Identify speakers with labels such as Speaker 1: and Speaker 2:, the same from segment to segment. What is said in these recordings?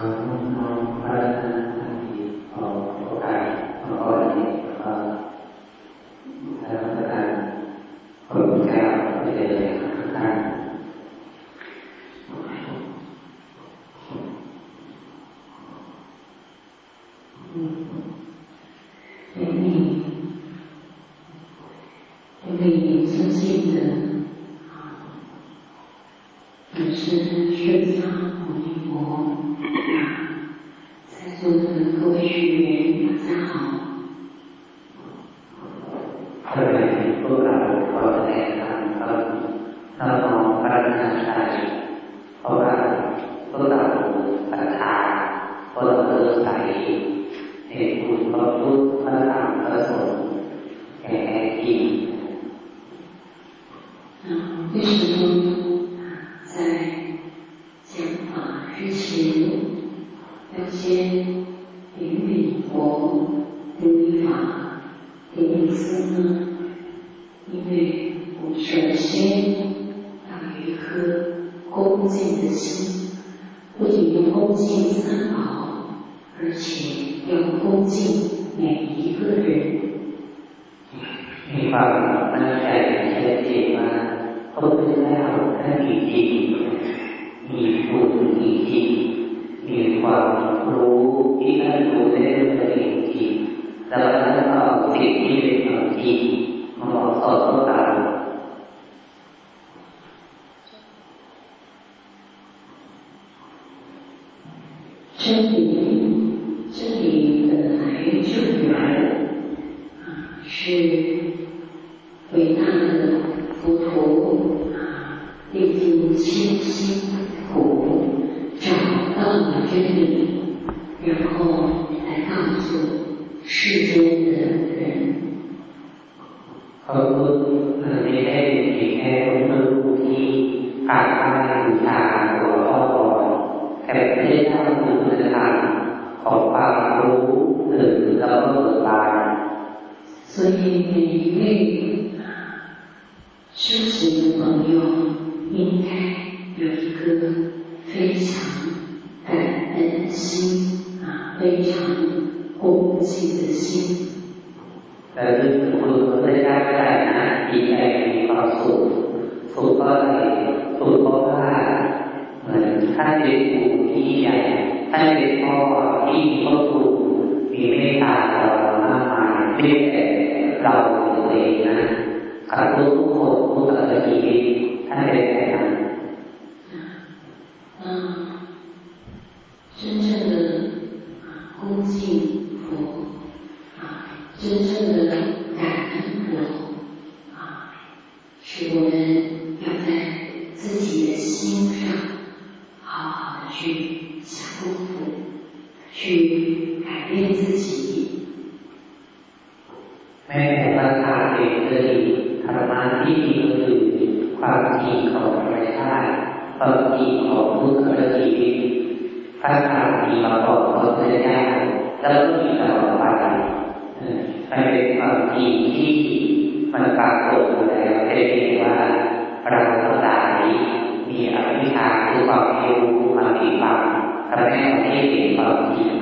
Speaker 1: اللهم صل على เราทั้งหลายมีอภิชชาคือความรู้ความผิดหวังทำให้เราไม่เห็นความจริด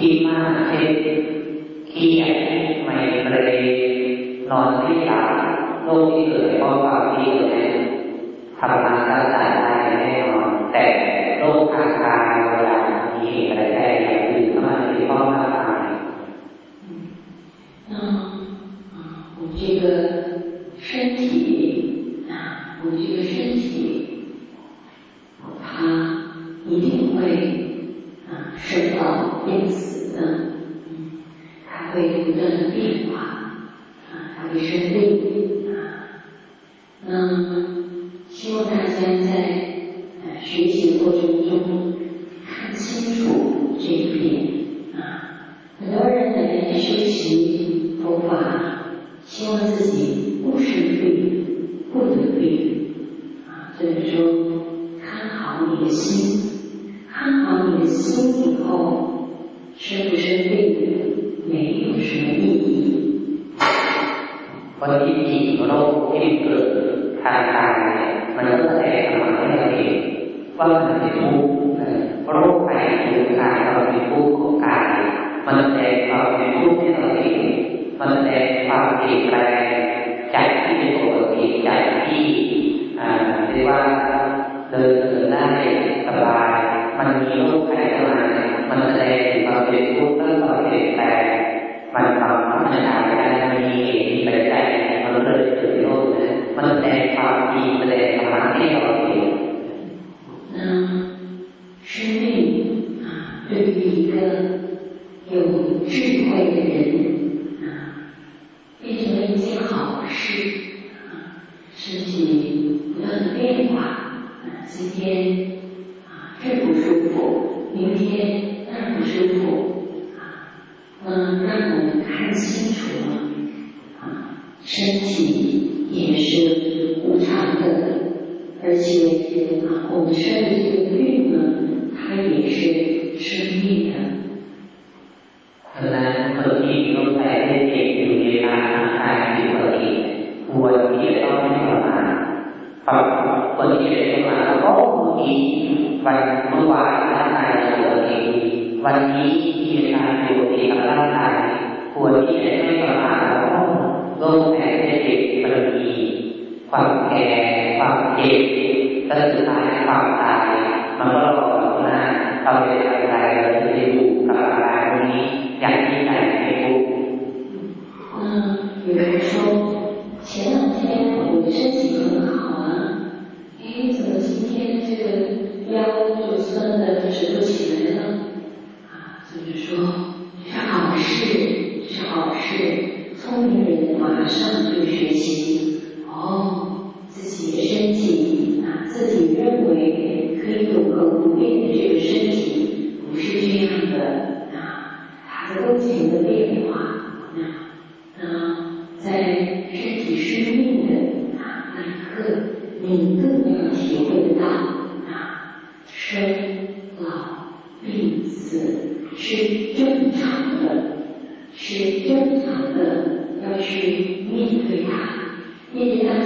Speaker 1: ที่มากเช่นขี้แย่ไม่เกรนนอนไม่หลับโรคที่เกิดเพราะความเครียดทำงานร่างกายได้แน่นอนแต่โรคทางกายเวลามีอะไรได้อย่งอื่นเข้ามาที่พ่อ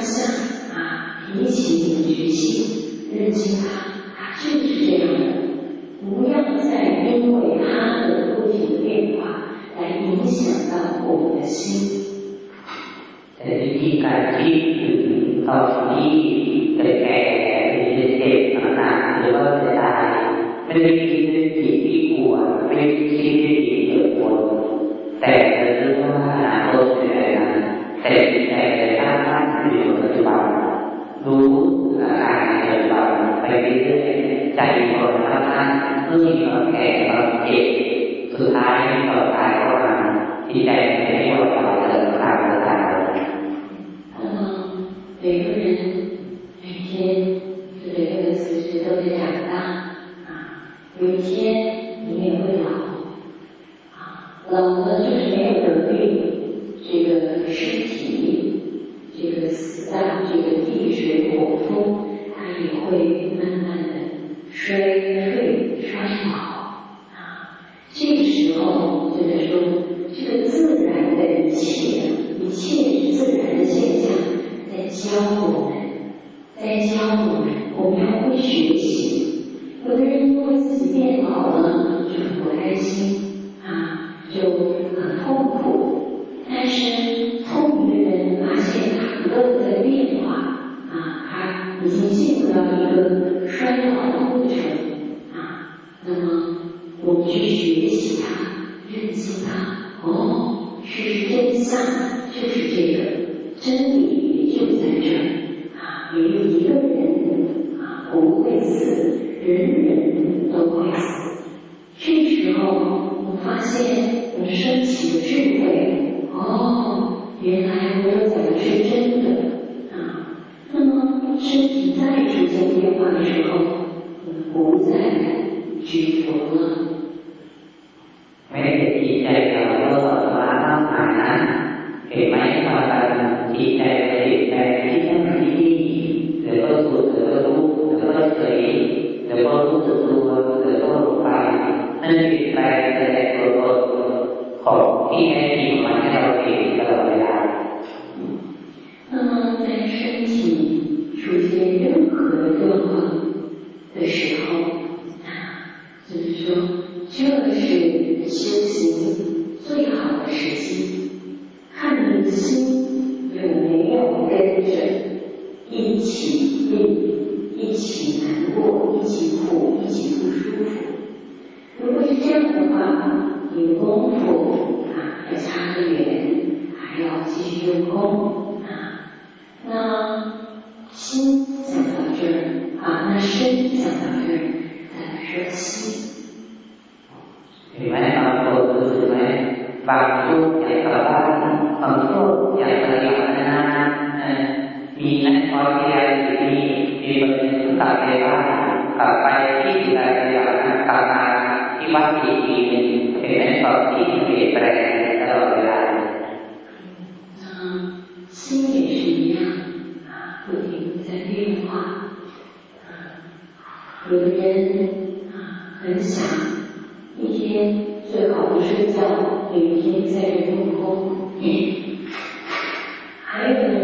Speaker 2: 下啊，提起、举起、认清它，它就是这样的。不要再因为它的不停变化来影响到我们的心。
Speaker 1: 哎，一干天，二地，三三三三三，四四四，五五五，六六六，七七七，八八八，九九九，十十十，十一十一，十二十二，十三十三，十四十四，十五十五，十六十六，十七十七，十八十八，十九十九，二十二十。 แต่จิตใจจะตั้งมั่นอยู่ปัจจุบันรู้อาการในปัจจุบันไปเรื่อยใจคนละนั้นรู้มีความแก่ความเจ็บสุดท้ายควาตายเข้ามาจิตใจจะไม่หมดไปเกิดตามตา
Speaker 2: 每个人每天这每个人随时都在长大啊，有一天人人都会死这时候我发现我升起的。智慧哦原来我讲的。是真的。啊那么身体再出现变化的。时候我们不再屈服了哎你代表了我的。妈妈给满意打个满意最好不睡觉每天在这里用功还有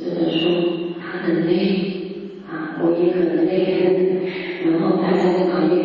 Speaker 2: 这本书，他很累啊，我也很累，然后大家在旁边。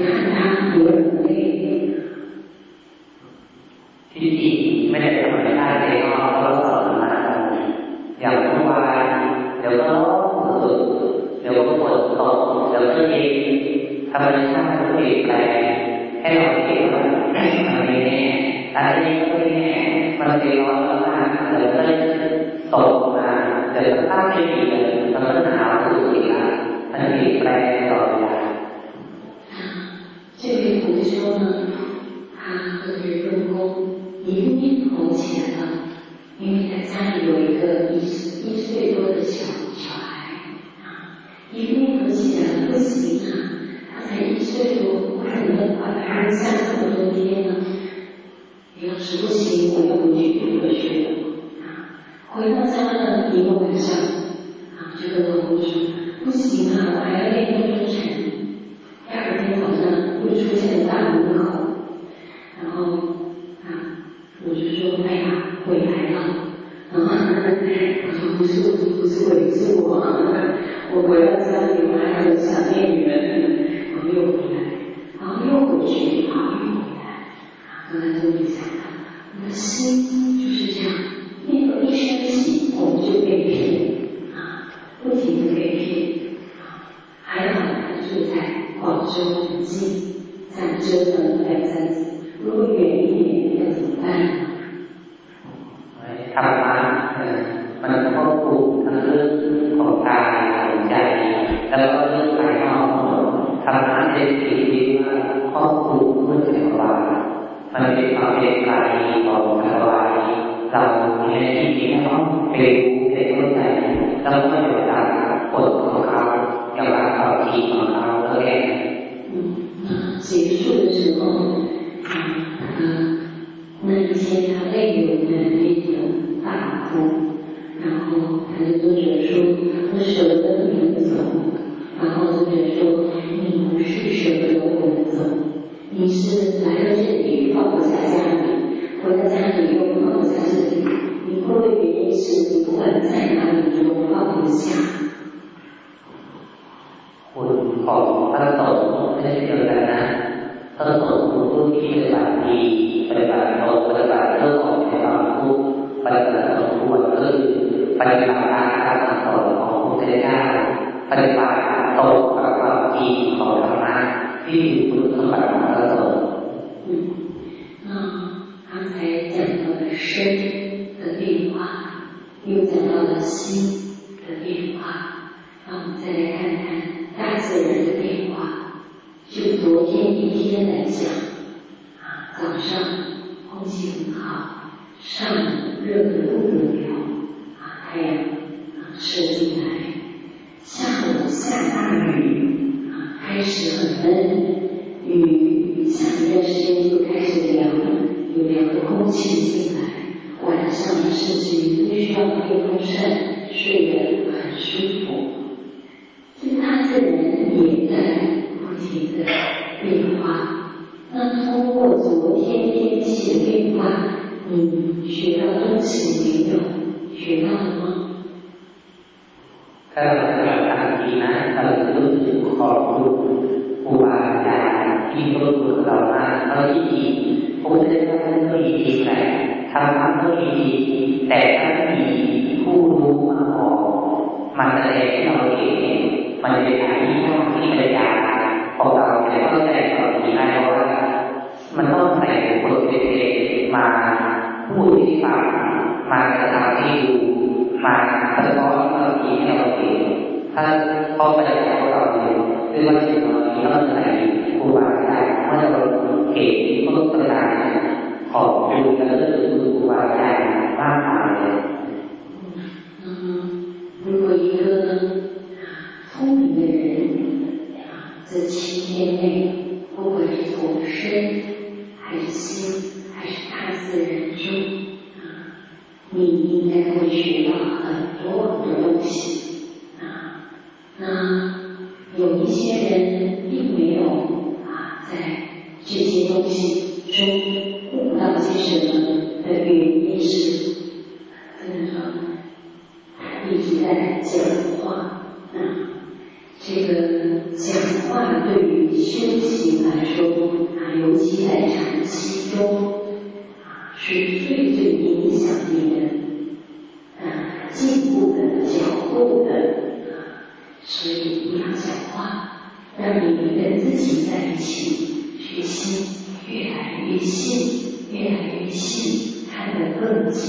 Speaker 2: မတိပါပေကာယီဘောကဝါယီသာဝုန်ရဲ့ဒီမှာပေဥပေဥဆိုင်သာဝုန်ရဲ့ 那通过昨天天气的变化，你学到东西没有？学到了吗？
Speaker 1: ถ้าเราปฏิบัติตามจริงนะเราจะรู้สึกขอบคุณครูบาอาจารย์ที่ร่วมมือเรามาเราที่ดีพระพุทธเจ้าท่านก็ดีจริงแหละทำทำก็ดีจริงแต่ถ้าไม่มีผู้รู้มาบอกมันแสดงให้เราเห็นมันจะเป็นทางที่ยากที่ปัญญาของเราจะเข้าใจต่อทีได้เพราะว่า มันต้องใส่คนเป็นเองมาพูดให้ฟังมากระทำให้ดูมาสะท้อนให้เราทีให้เราเห็นถ้าเขาไปจากเราเนี่ยด้วยว่าสิ่งเหล่านี้เราจะไหนครูบาอาจารย์เมื่อเราเห็นพุทธศาสนาขอบคุณและเลื่อนครูบาอาจารย์มากมายเลย
Speaker 2: 嗯，如果一个聪明的人啊，在七天内， 你应该会学到很多很多东西啊。那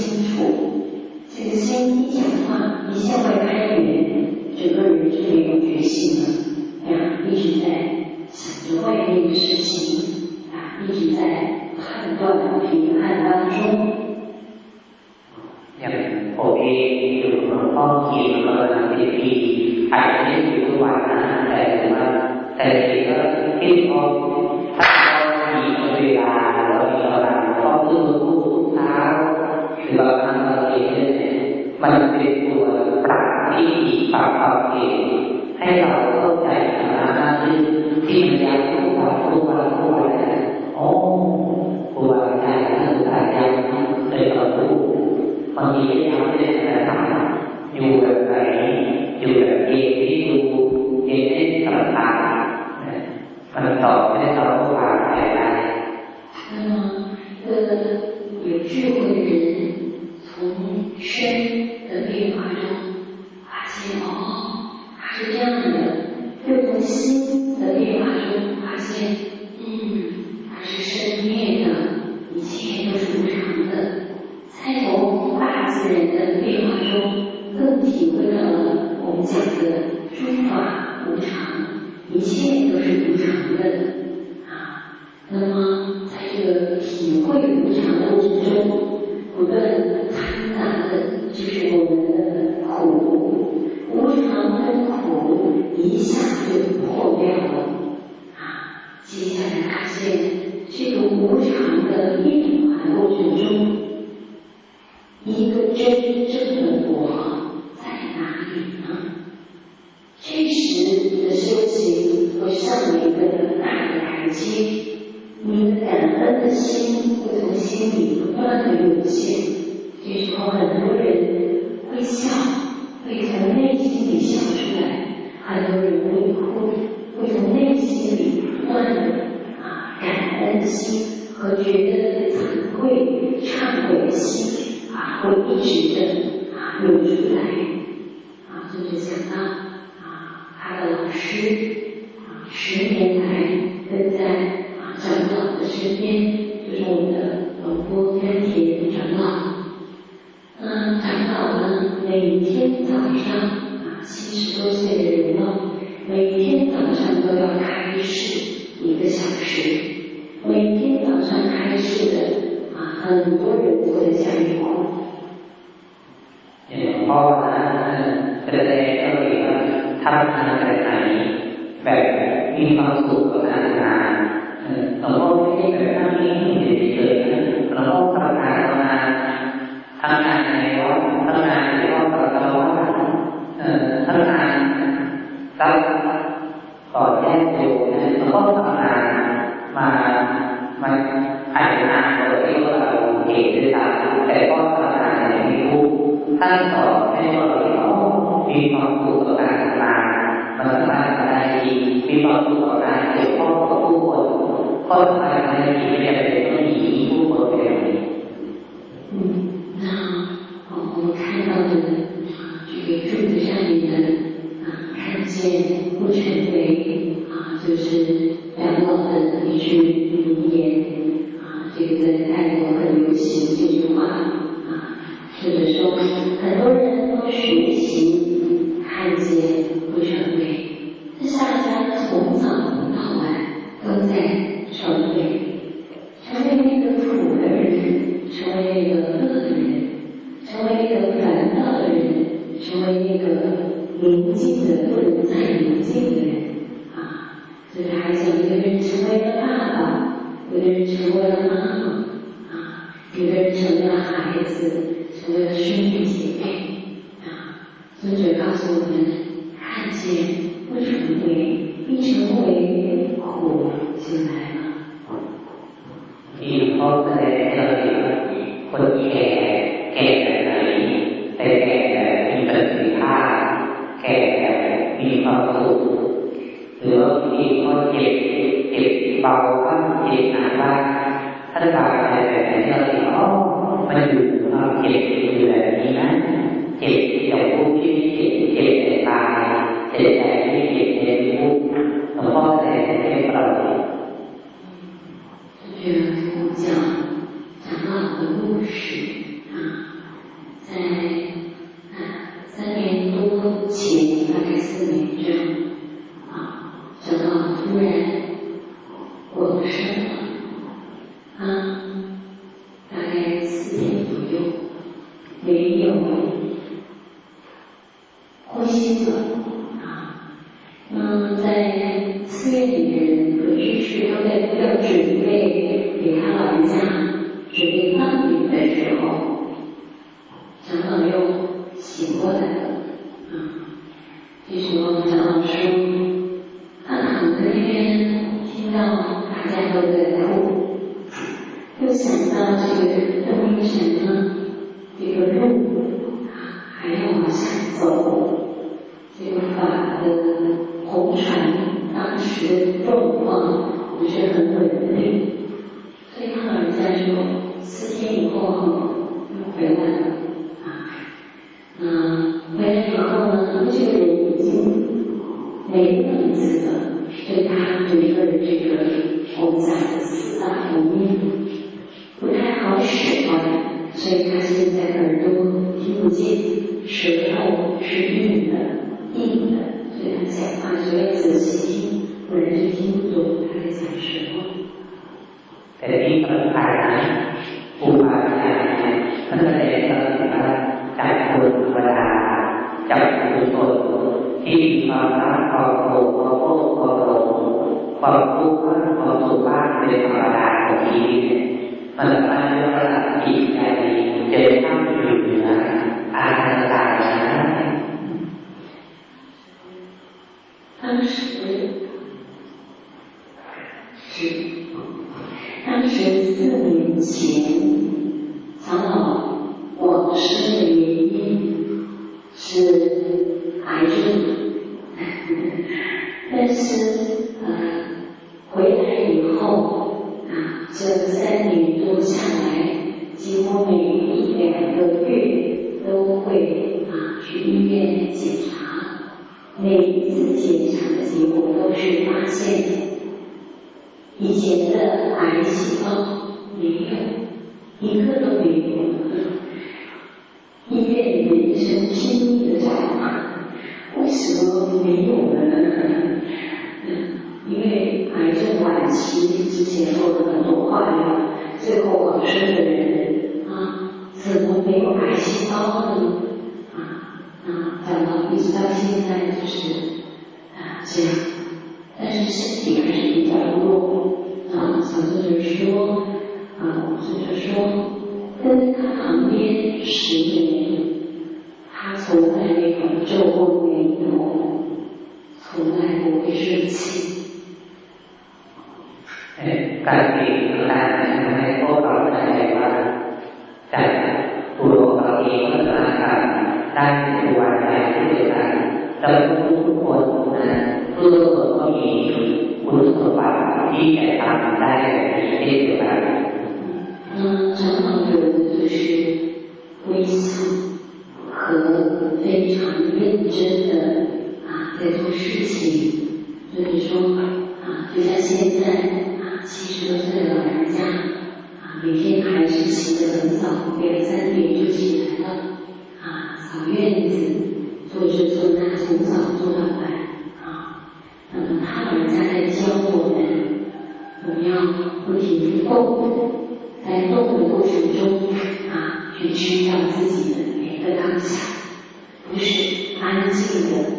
Speaker 2: 得更清楚。这个心一讲话，一向外开源，整个人就没有决心了，呀，一直在想着外面的事情，啊，一直在判断评判当中。
Speaker 1: อย่างผมเองอยู่หลวงพ่อเขียนมาประมาณสิบปีอาจจะไม่ได้อยู่ทุกวันนะแต่ถือว่าแต่เองก็คิดพอถ้าเรามีเวลาเรามีเวลาก็พูด มันเป็นตัวปรับที่ปรับเราเองให้เราเข้าใจธรรากขึ้นที่มันยังรู้ว่ารู้ว่ารู้ว่า
Speaker 2: โอ้ครูบาอาจารย์ท่านใจารย์เคยสอนรู้บางทีไม่ได้ทำไม่ได้ทำอยู่ 心会从心里不断的涌现这时候很多人会笑会从内心里笑出来很多人会哭会从内心里不断的啊感恩的心和觉得惭愧忏悔的心啊会一直的啊涌出来啊就是想到啊他的老师就是两个字，一句，一点。回家准备放你的时候小老又醒过来了啊这时候小老师他躺在那边听到大家都在哭又想到这个人的名呢这个路还要往下走这个法的红船当时的状况不是很稳每一次检查的结果都是发现，以前的癌细胞没有，一个都没有。医院里的医生拼命的找啊，为什么没有呢？因为癌症晚期之前做了很多化疗，最后往生的人。to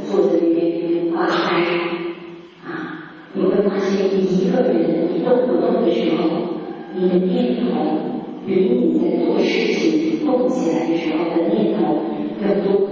Speaker 2: 坐在那边画开啊你会发现你一个人一动不动的时候你的念头比你在做事情动起来的时候的念头更多。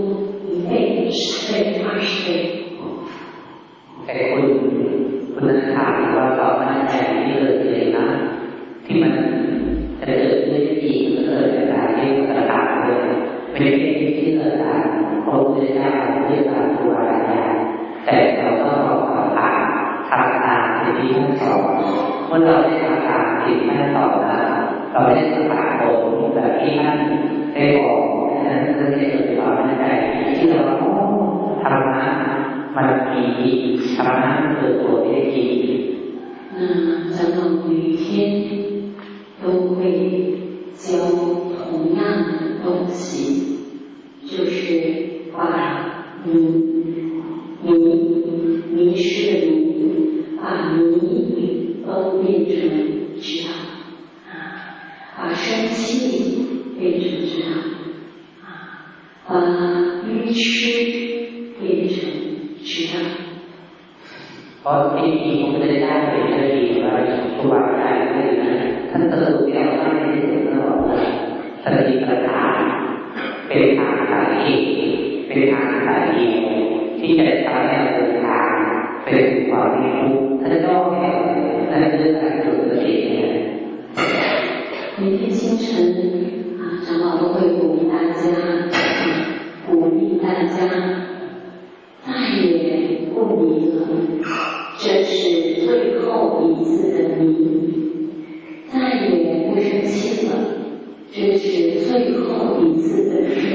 Speaker 2: 椅子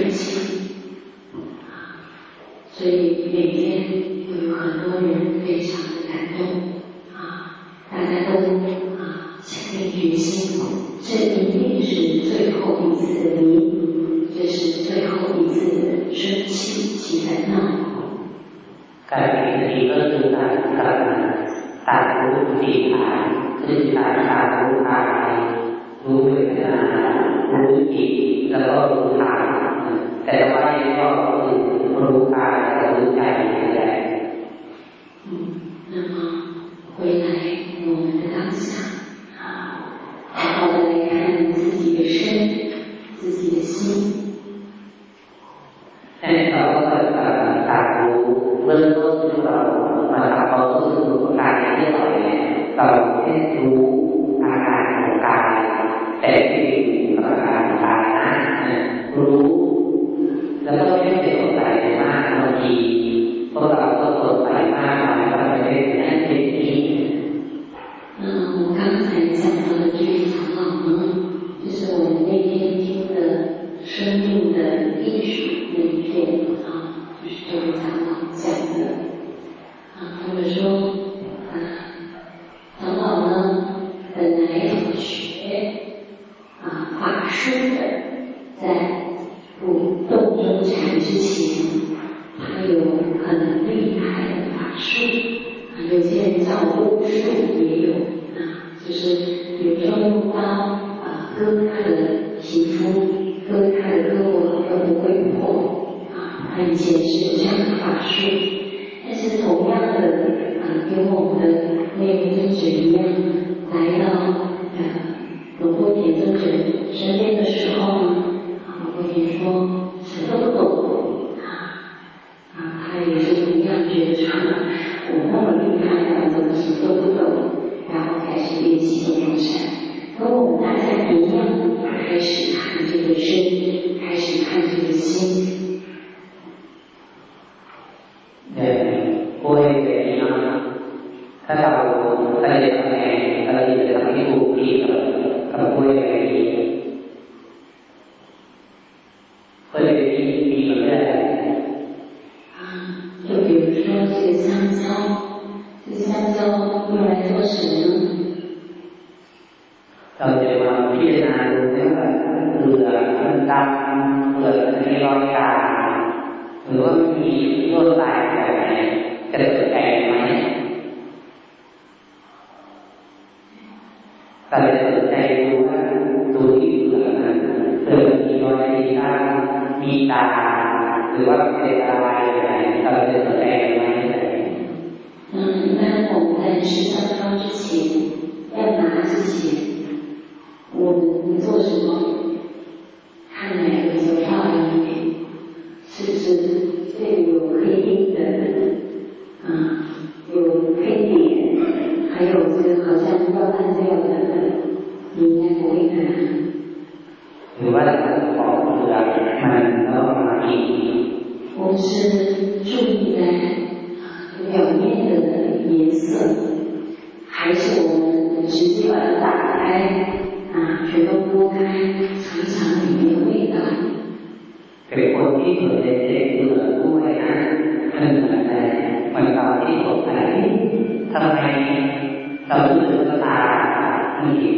Speaker 2: 割他的皮肤，割他的胳膊都不会破，他以前是有这样的法术，但是同样的啊，跟我们的那个风水一样。
Speaker 1: me.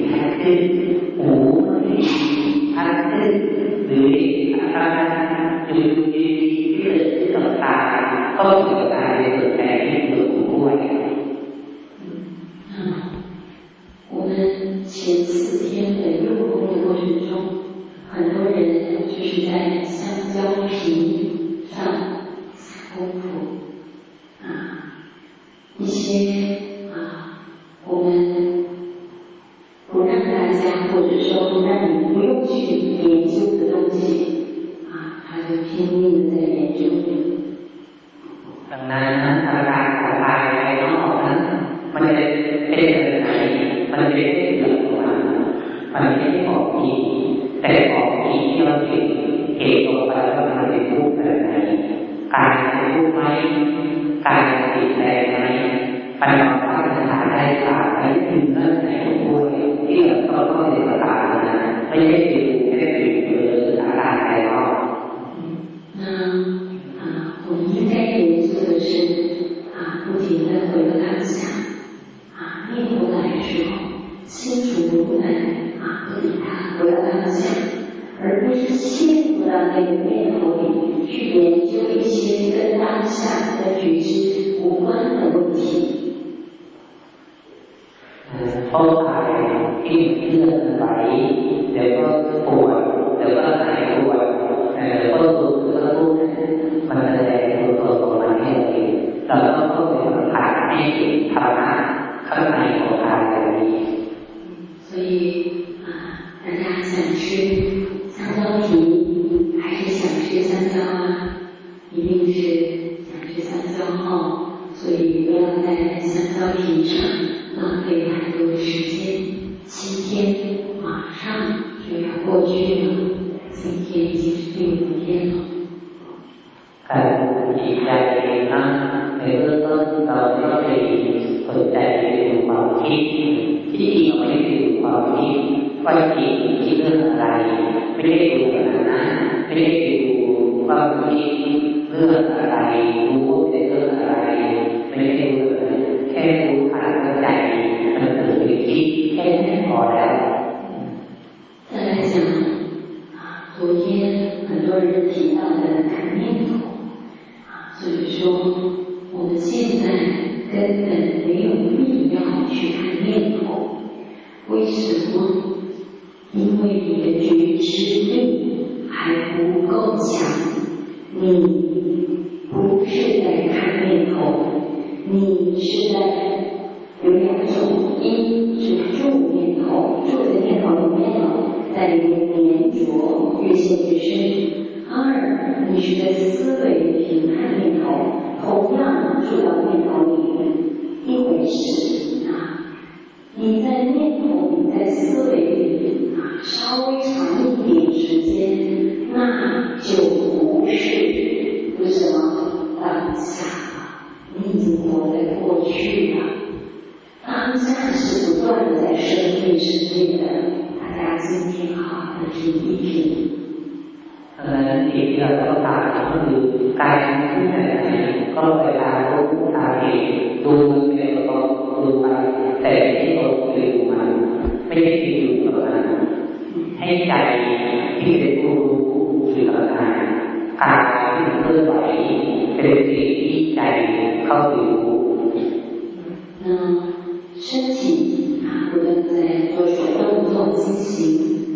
Speaker 1: เข้าขายที่ที่เลื่อนไหลแล้วก็ปวดแล้วก็หายปวดแล้วก็รู้สึกว่าทุกมันแสดงตัวตนของมันให้เราเห็นเราต้องเข้าไปสัมผัสให้เธรรมะข้างในของกายแบบนี้
Speaker 2: 所以啊，让大家想去你在念头你在思维里稍微长一点时间那就不是为什么当下你已经活在过去了。当下是不断的在生命生命的大家今天好好的听一
Speaker 1: 听可能你比较高大然后大家自于东南亚的高都没有 ดูไปแต่ที่หลงลืมมันไม่ได้ไปอยู่กับมันให้ใจที่เป็นผู้รู้อยู่กัานกายที่มันเคลื่อนไหวเป็นสิ่งที่ใจเข้าไปรู้
Speaker 2: 那身体我们在做主动动进行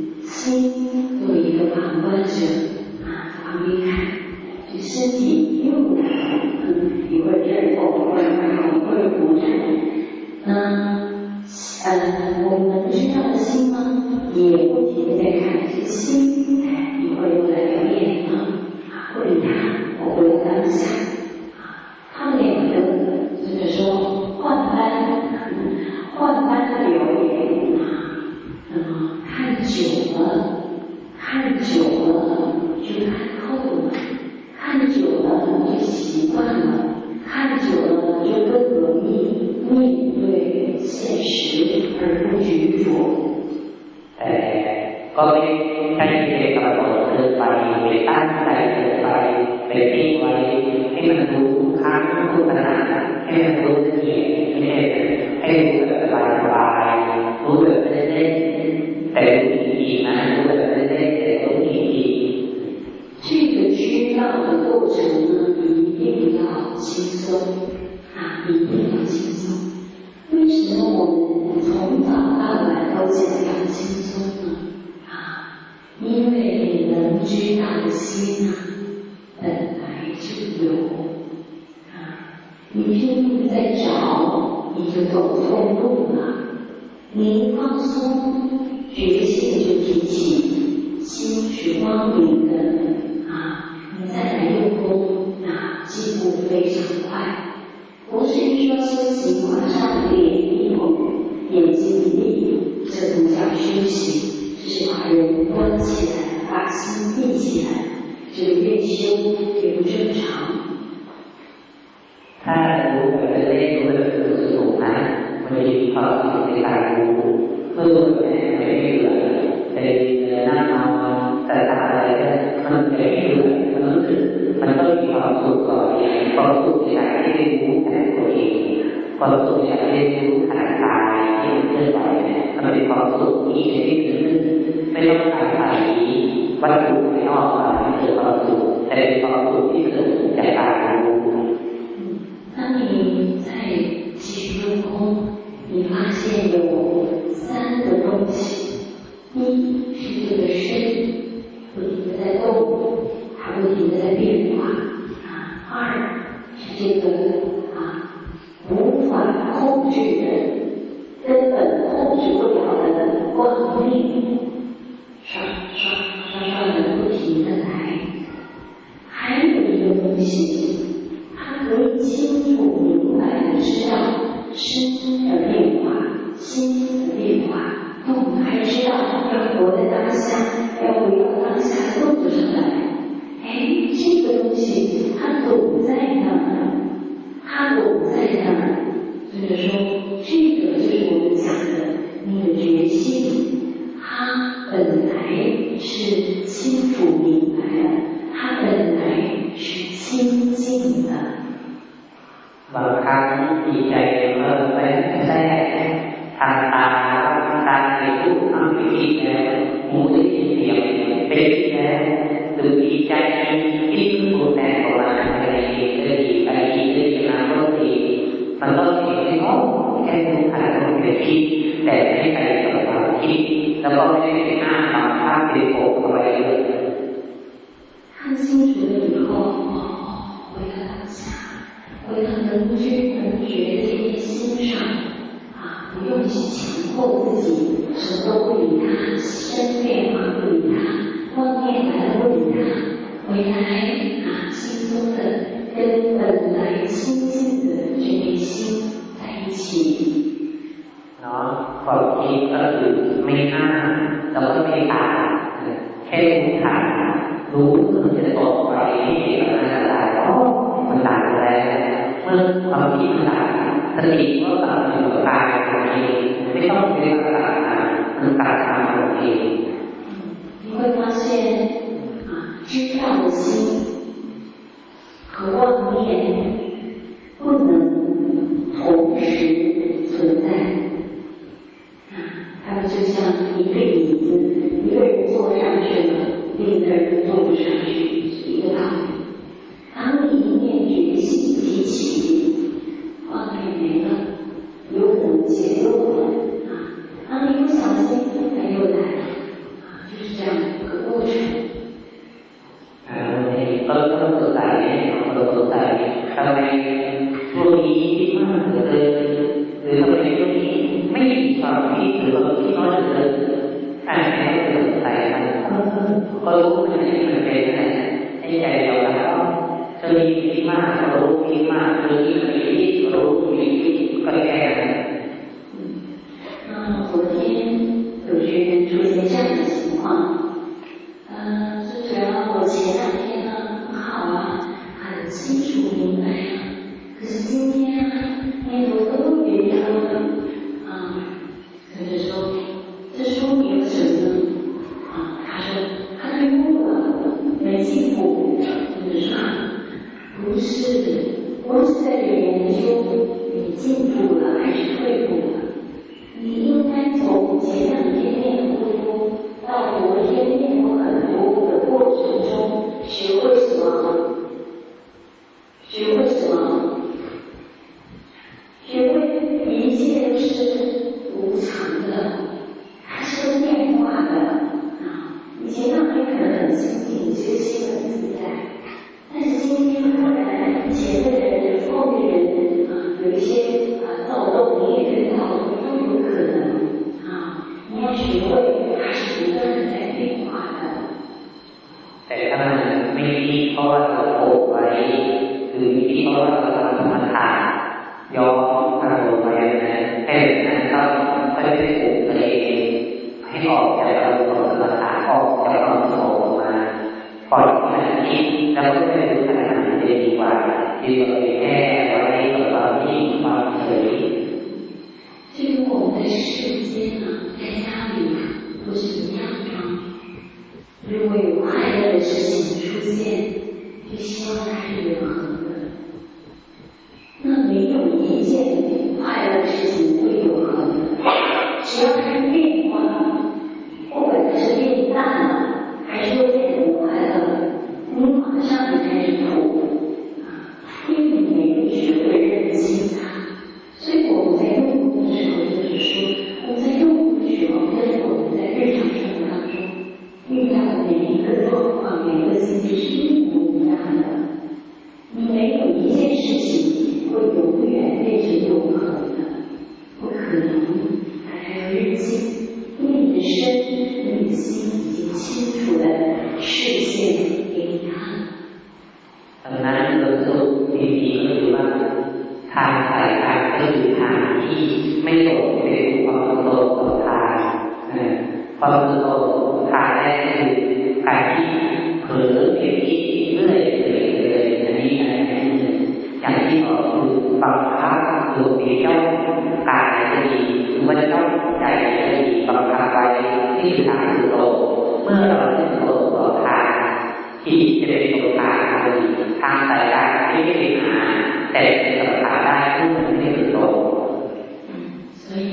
Speaker 1: me ಇದೆ ไม่รีบเพราะว่าเราโผไว้หรื
Speaker 2: อไม่รีบเพราะว่าเราทำมาทานยอมอารมณ์ไว้นะแต่นั้นเราไม่ได้ปลุกตัให้ออกจากอารมณ์มาทานออกจากความสงบมาปล่อยมันคิดแล้วก็ไปดูแขา
Speaker 1: ดนั้นจะดีกว่าที่ว่า มื่อเราได้นโงตัตัวทานที่จะเป็นตัวทานพอดีทางสายตาไม่ได้เป็นหาแต่เป็นตัวทาได้ทุกคนไม่เป็นตัว
Speaker 2: 所以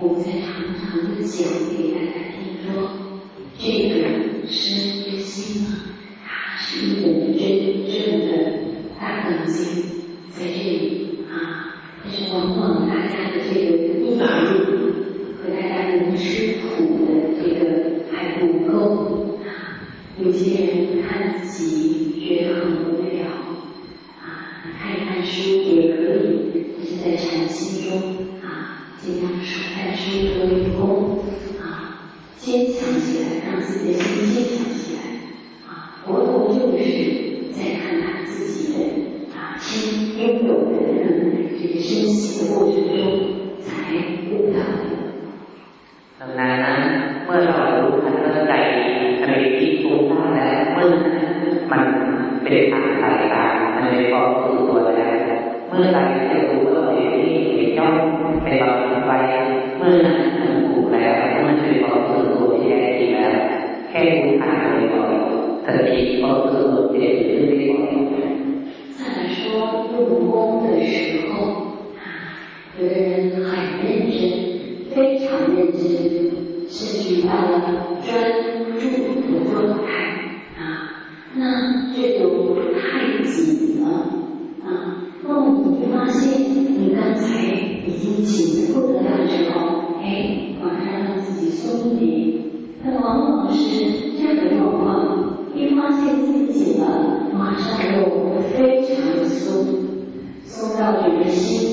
Speaker 2: 我们在常常的想给大 Santo, São Paulo e Cristina.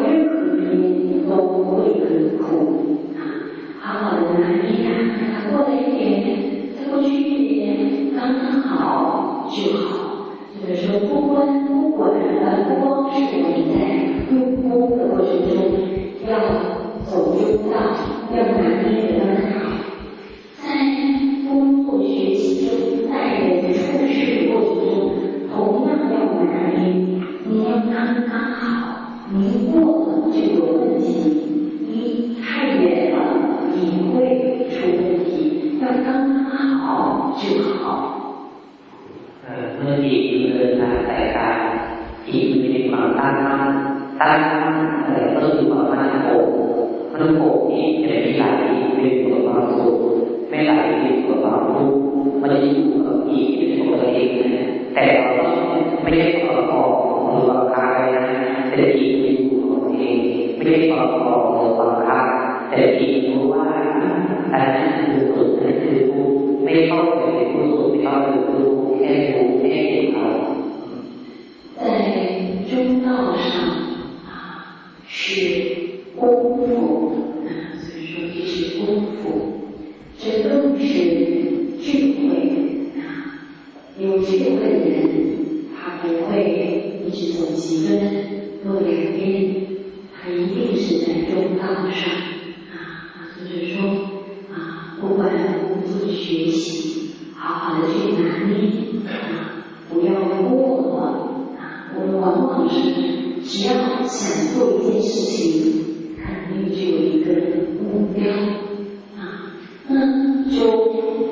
Speaker 2: 任何苦的，我苦的，好好的拿捏它，过了一年，再过去一年，刚刚好就好。所以说，不管不管，而不光是我们在嘟嘟的过程中，要走出道，要拿捏着。啊，那就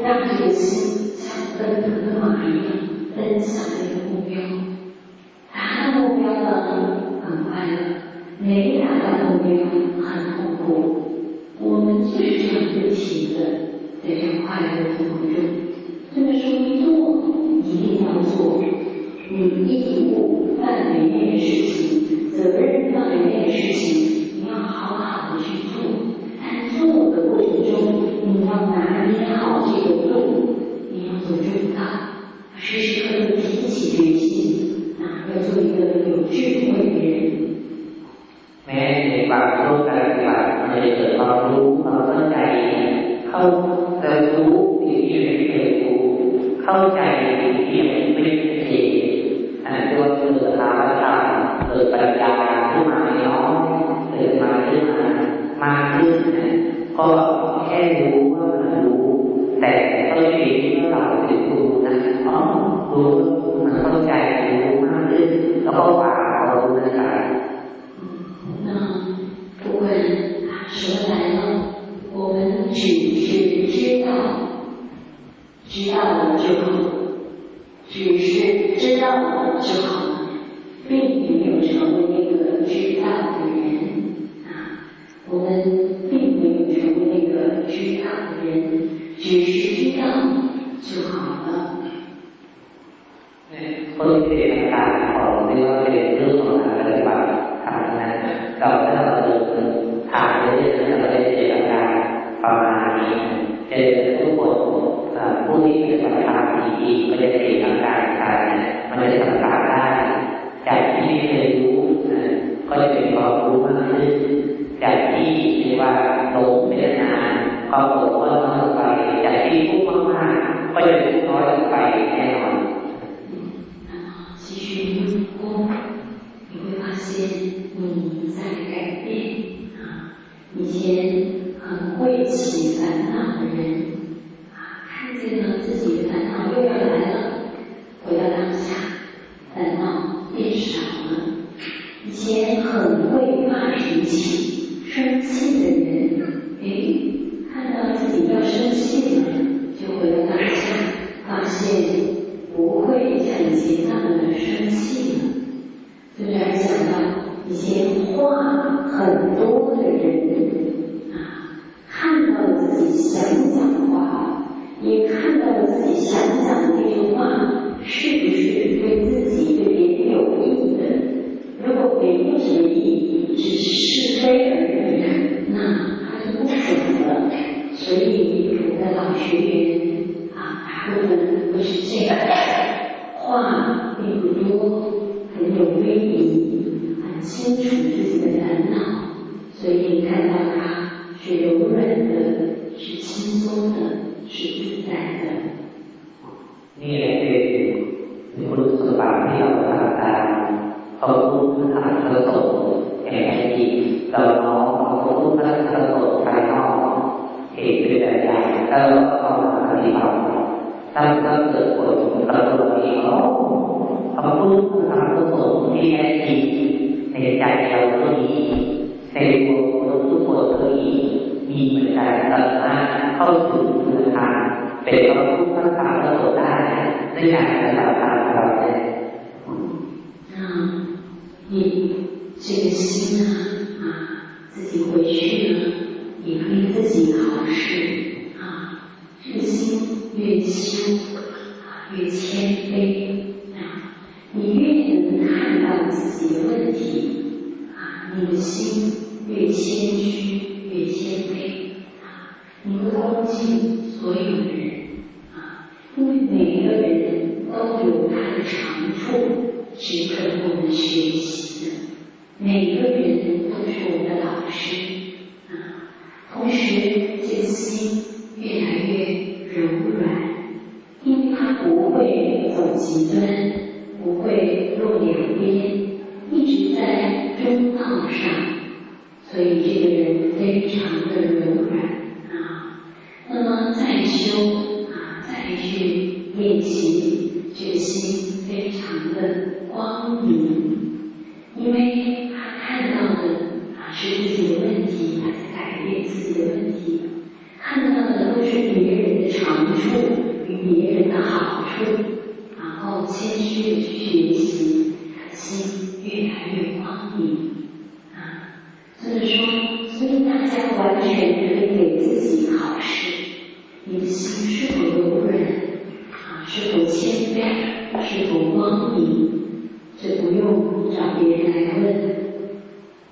Speaker 2: 让你的心像奔腾的马一样，奔向那个目标。达到目标了，很快乐；没达到目标，很痛苦。我们就是这样不停的在这快乐的痛苦中。这本说一做，一定要做，你一步半步的事情。
Speaker 1: ที่มัจะสัมผัสผีมันจะเกิดอาการกายมันจะสัมผัสได้แต่ที่ไม่เคยรู้ก็จะเป็นความรู้มากขึ้นแต่ที่เรียกว่าโลงเป็นนานความโลงก็น้อยลงไปจากที่ทุกข์มากๆก็จะทุกข์น้อยลงไปแน่นอน
Speaker 2: 其实你，你会发现你在改变啊！以前很会起烦恼的人，公共场所的边缘地带给了益所我我如果可以你们来到他告诉
Speaker 1: 你们北方公关法的所在为啥你们
Speaker 2: 要你这个心啊啊自己回去了你可以自己考试啊这个心越轻